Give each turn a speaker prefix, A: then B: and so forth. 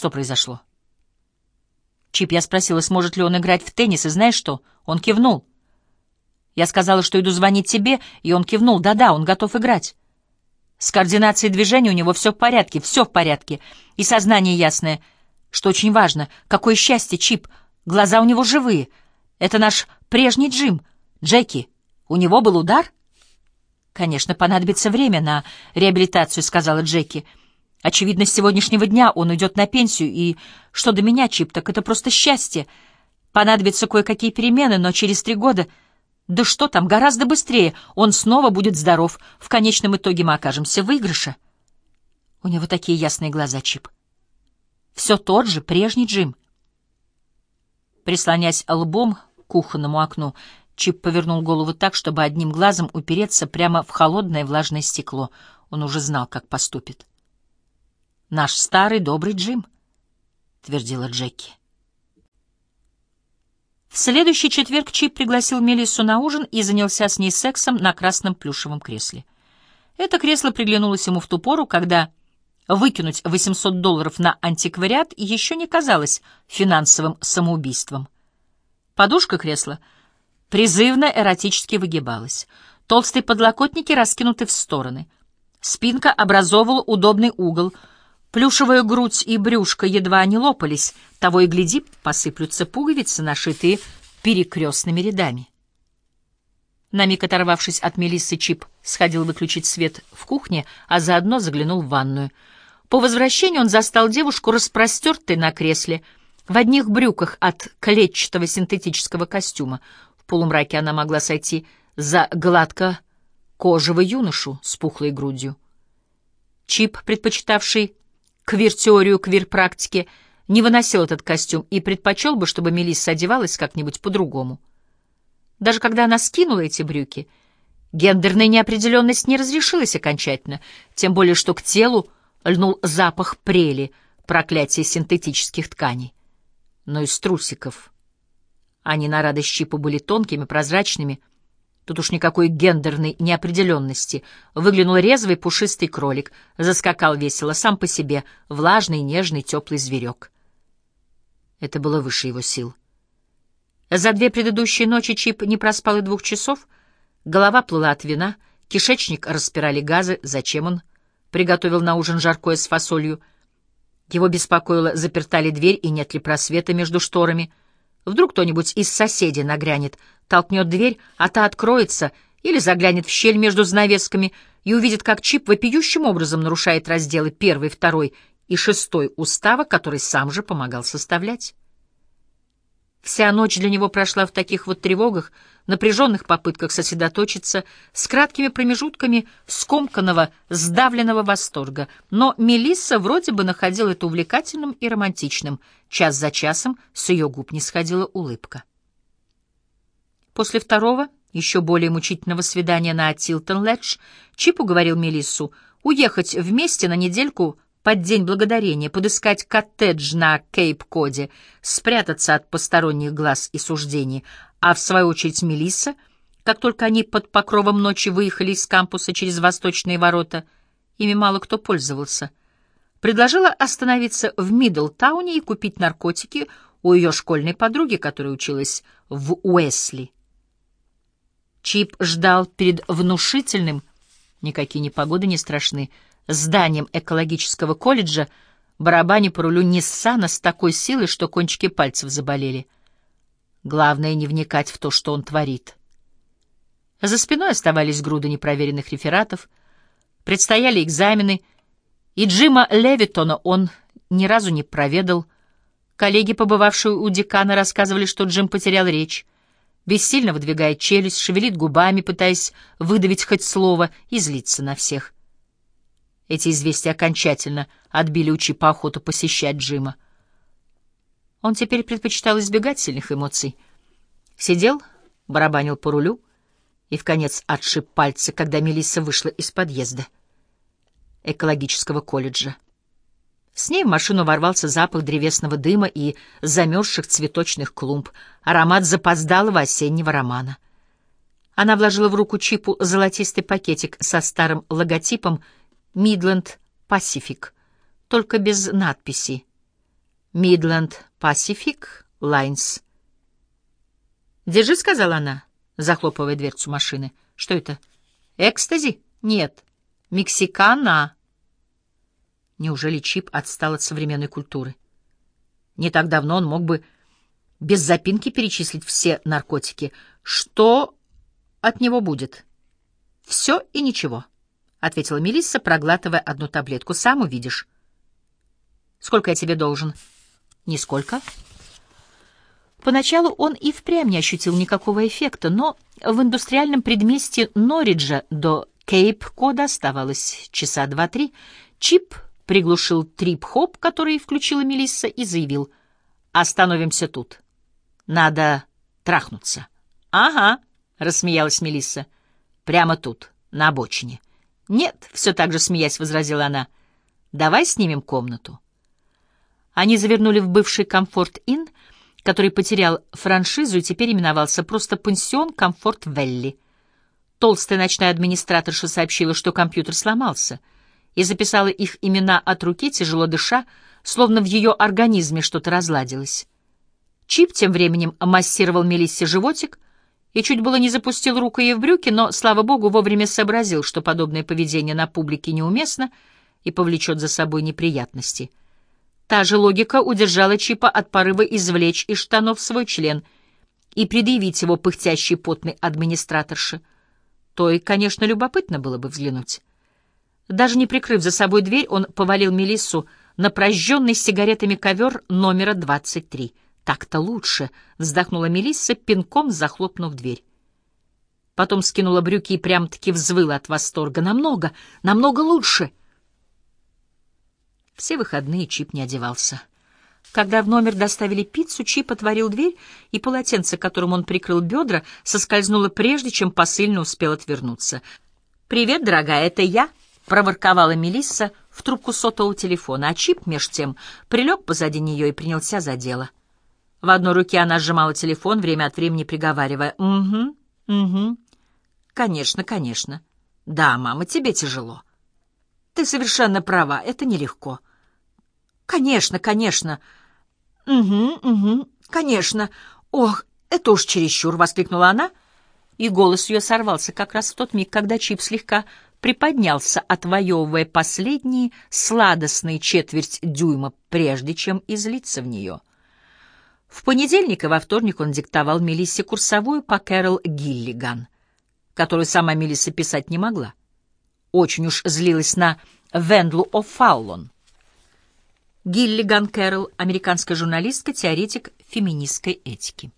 A: Что произошло? Чип, я спросила, сможет ли он играть в теннис, и знаешь что? Он кивнул. Я сказала, что иду звонить тебе, и он кивнул. Да-да, он готов играть. С координацией движения у него все в порядке, все в порядке. И сознание ясное, что очень важно. Какое счастье, Чип. Глаза у него живые. Это наш прежний Джим. Джеки, у него был удар? Конечно, понадобится время на реабилитацию, сказала Джеки. Очевидно, с сегодняшнего дня он уйдет на пенсию, и что до меня, Чип, так это просто счастье. Понадобятся кое-какие перемены, но через три года... Да что там, гораздо быстрее. Он снова будет здоров. В конечном итоге мы окажемся в выигрыше. У него такие ясные глаза, Чип. Все тот же, прежний Джим. Прислонясь лбом к кухонному окну, Чип повернул голову так, чтобы одним глазом упереться прямо в холодное влажное стекло. Он уже знал, как поступит. «Наш старый добрый Джим», — твердила Джеки. В следующий четверг Чип пригласил Мелиссу на ужин и занялся с ней сексом на красном плюшевом кресле. Это кресло приглянулось ему в ту пору, когда выкинуть 800 долларов на антиквариат еще не казалось финансовым самоубийством. Подушка кресла призывно эротически выгибалась. Толстые подлокотники раскинуты в стороны. Спинка образовывала удобный угол — Плюшевая грудь и брюшко едва не лопались, того и гляди, посыплются пуговицы, нашитые перекрестными рядами. На миг оторвавшись от Мелиссы, Чип сходил выключить свет в кухне, а заодно заглянул в ванную. По возвращению он застал девушку распростертой на кресле, в одних брюках от клетчатого синтетического костюма. В полумраке она могла сойти за гладко кожего юношу с пухлой грудью. Чип, предпочитавший квир-теорию квир-практики, не выносил этот костюм и предпочел бы, чтобы Мелисса одевалась как-нибудь по-другому. Даже когда она скинула эти брюки, гендерная неопределенность не разрешилась окончательно, тем более что к телу льнул запах прели, проклятие синтетических тканей. Но из трусиков. Они на радость Чипу были тонкими, прозрачными, Тут уж никакой гендерной неопределенности. Выглянул резвый пушистый кролик, заскакал весело, сам по себе, влажный, нежный, теплый зверек. Это было выше его сил. За две предыдущие ночи Чип не проспал и двух часов. Голова плыла от вина, кишечник распирали газы. Зачем он приготовил на ужин жаркое с фасолью? Его беспокоило, заперта ли дверь и нет ли просвета между шторами. Вдруг кто-нибудь из соседей нагрянет, толкнет дверь, а та откроется, или заглянет в щель между занавесками и увидит, как Чип вопиющим образом нарушает разделы первый, второй и шестой устава, который сам же помогал составлять. Вся ночь для него прошла в таких вот тревогах, напряженных попытках сосредоточиться, с краткими промежутками скомканного, сдавленного восторга. Но Мелисса вроде бы находила это увлекательным и романтичным. Час за часом с ее губ не сходила улыбка. После второго, еще более мучительного свидания на Тилтон-Ледж, Чип уговорил Мелиссу уехать вместе на недельку под День Благодарения, подыскать коттедж на Кейп-Коде, спрятаться от посторонних глаз и суждений, а в свою очередь Мелисса, как только они под покровом ночи выехали из кампуса через восточные ворота, ими мало кто пользовался, предложила остановиться в Мидлтауне и купить наркотики у ее школьной подруги, которая училась в Уэсли. Чип ждал перед внушительным, никакие непогоды не страшны, зданием экологического колледжа, барабане по рулю Ниссана с такой силой, что кончики пальцев заболели. Главное — не вникать в то, что он творит. За спиной оставались груды непроверенных рефератов, предстояли экзамены, и Джима Левитона он ни разу не проведал. Коллеги, побывавшие у декана, рассказывали, что Джим потерял речь, бессильно выдвигает челюсть, шевелит губами, пытаясь выдавить хоть слово, и злится на всех. Эти известия окончательно отбили у Чипа охоту посещать Джима. Он теперь предпочитал избегать сильных эмоций. Сидел, барабанил по рулю и, в конец отшиб пальцы, когда Мелисса вышла из подъезда экологического колледжа. С ней в машину ворвался запах древесного дыма и замерзших цветочных клумб, аромат запоздалого осеннего романа. Она вложила в руку Чипу золотистый пакетик со старым логотипом «Midland Pacific», только без надписи. Midland Pacific Lines. «Держи», — сказала она, захлопывая дверцу машины. «Что это? Экстази? Нет. Mexican A». Неужели Чип отстал от современной культуры? Не так давно он мог бы без запинки перечислить все наркотики. Что от него будет? Все и ничего, — ответила Мелисса, проглатывая одну таблетку. Сам увидишь. Сколько я тебе должен? Нисколько. Поначалу он и впрямь не ощутил никакого эффекта, но в индустриальном предместье Норриджа до Кейп-Кода оставалось часа два-три. Чип приглушил трип-хоп, который включила Мелисса, и заявил «Остановимся тут. Надо трахнуться». «Ага», — рассмеялась Мелисса, — «прямо тут, на обочине». «Нет», — все так же смеясь возразила она, — «давай снимем комнату». Они завернули в бывший «Комфорт-Инн», который потерял франшизу и теперь именовался просто «Пансион Комфорт-Велли». Толстая ночная администраторша сообщила, что компьютер сломался — и записала их имена от руки, тяжело дыша, словно в ее организме что-то разладилось. Чип тем временем массировал Мелиссе животик и чуть было не запустил руку ей в брюки, но, слава богу, вовремя сообразил, что подобное поведение на публике неуместно и повлечет за собой неприятности. Та же логика удержала Чипа от порыва извлечь из штанов свой член и предъявить его пыхтящей потной администраторше. То и, конечно, любопытно было бы взглянуть. Даже не прикрыв за собой дверь, он повалил Мелиссу на прожженный сигаретами ковер номера 23. «Так-то лучше», — вздохнула Мелисса, пинком захлопнув дверь. Потом скинула брюки и прям-таки взвыла от восторга. «Намного, намного лучше!» Все выходные Чип не одевался. Когда в номер доставили пиццу, Чип отворил дверь, и полотенце, которым он прикрыл бедра, соскользнуло прежде, чем посыльно успел отвернуться. «Привет, дорогая, это я», проворковала Мелисса в трубку сотового телефона, а Чип, меж тем, прилег позади нее и принялся за дело. В одной руке она сжимала телефон, время от времени приговаривая «Угу, угу, конечно, конечно. Да, мама, тебе тяжело. Ты совершенно права, это нелегко. Конечно, конечно. Угу, угу, конечно. Ох, это уж чересчур!» — воскликнула она, и голос ее сорвался как раз в тот миг, когда Чип слегка приподнялся, отвоевывая последние сладостные четверть дюйма, прежде чем излиться в нее. В понедельник и во вторник он диктовал Мелиссе курсовую по Кэрол Гиллиган, которую сама Мелисса писать не могла. Очень уж злилась на Вендлу О'Фаллон. Гиллиган Кэрол, американская журналистка, теоретик феминистской этики.